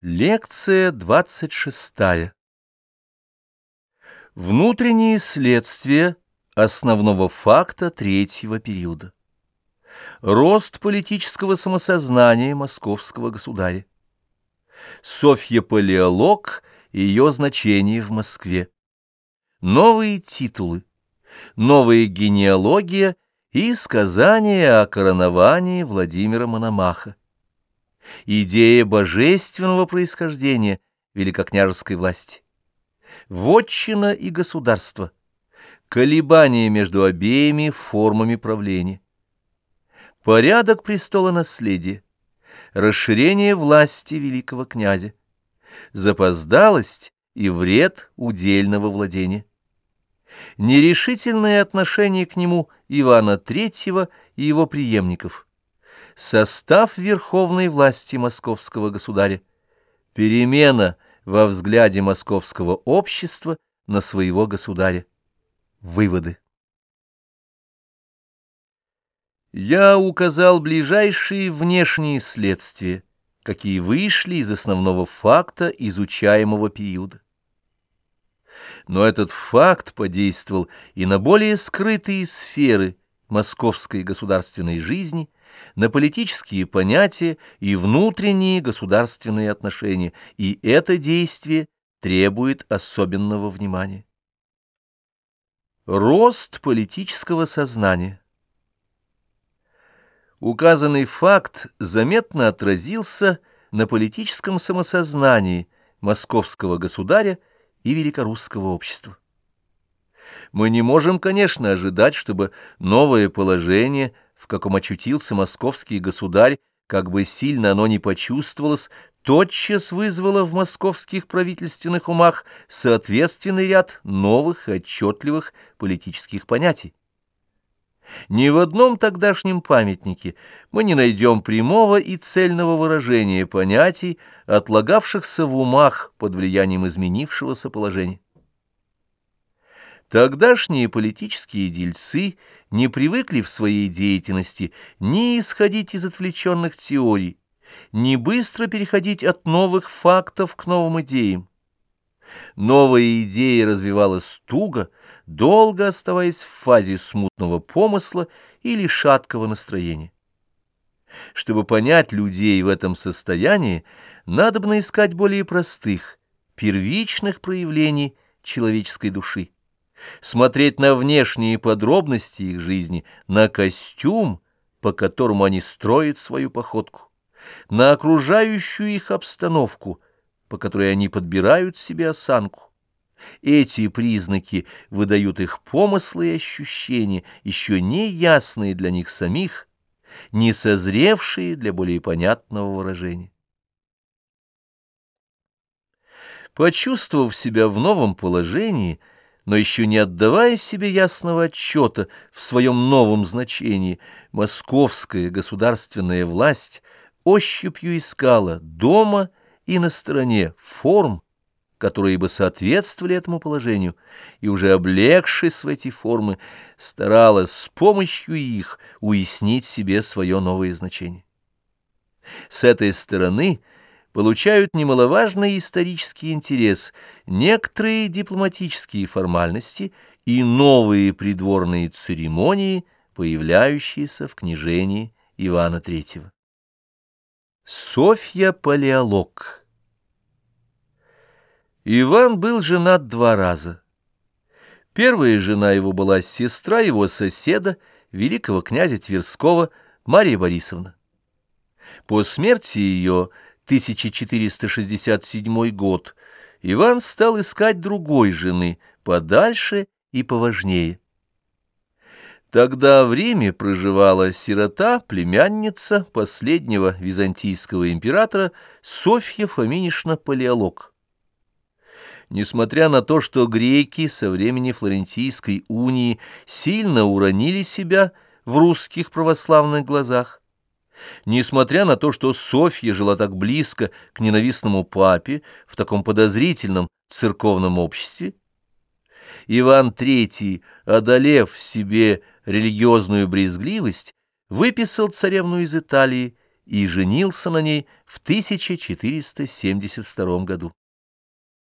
Лекция двадцать шестая. Внутренние следствия основного факта третьего периода. Рост политического самосознания московского государя. Софья Палеолог и ее значение в Москве. Новые титулы. Новая генеалогия и сказание о короновании Владимира Мономаха идея божественного происхождения великокняжеской власти. Вотчина и государство, колебания между обеими формами правления, порядок престола наследия, расширение власти великого князя, запоздалость и вред удельного владения, нерешительное отношение к нему Ивана III и его преемников – состав верховной власти московского государя, перемена во взгляде московского общества на своего государя. Выводы. Я указал ближайшие внешние следствия, какие вышли из основного факта изучаемого периода. Но этот факт подействовал и на более скрытые сферы московской государственной жизни – на политические понятия и внутренние государственные отношения, и это действие требует особенного внимания. Рост политического сознания Указанный факт заметно отразился на политическом самосознании московского государя и великорусского общества. Мы не можем, конечно, ожидать, чтобы новое положение – в каком очутился московский государь, как бы сильно оно ни почувствовалось, тотчас вызвало в московских правительственных умах соответственный ряд новых отчетливых политических понятий. Ни в одном тогдашнем памятнике мы не найдем прямого и цельного выражения понятий, отлагавшихся в умах под влиянием изменившегося положения. Тогдашние политические дельцы не привыкли в своей деятельности ни исходить из отвлеченных теорий, ни быстро переходить от новых фактов к новым идеям. Новая идея развивалась туго, долго оставаясь в фазе смутного помысла или шаткого настроения. Чтобы понять людей в этом состоянии, надо бы искать более простых, первичных проявлений человеческой души смотреть на внешние подробности их жизни, на костюм, по которому они строят свою походку, на окружающую их обстановку, по которой они подбирают себе осанку. Эти признаки выдают их помыслы и ощущения, еще не ясные для них самих, не созревшие для более понятного выражения. Почувствовав себя в новом положении, но еще не отдавая себе ясного отчета в своем новом значении, московская государственная власть ощупью искала дома и на стороне форм, которые бы соответствовали этому положению, и уже облегшись в эти формы, старалась с помощью их уяснить себе свое новое значение. С этой стороны – получают немаловажный исторический интерес некоторые дипломатические формальности и новые придворные церемонии, появляющиеся в княжении Ивана III. Софья Палеолог Иван был женат два раза. Первая жена его была сестра его соседа, великого князя Тверского, Мария Борисовна. По смерти ее 1467 год, Иван стал искать другой жены, подальше и поважнее. Тогда в Риме проживала сирота, племянница последнего византийского императора Софья Фоминишна Палеолог. Несмотря на то, что греки со времени Флорентийской унии сильно уронили себя в русских православных глазах, Несмотря на то, что Софья жила так близко к ненавистному папе в таком подозрительном церковном обществе, Иван III, одолев в себе религиозную брезгливость, выписал царевну из Италии и женился на ней в 1472 году.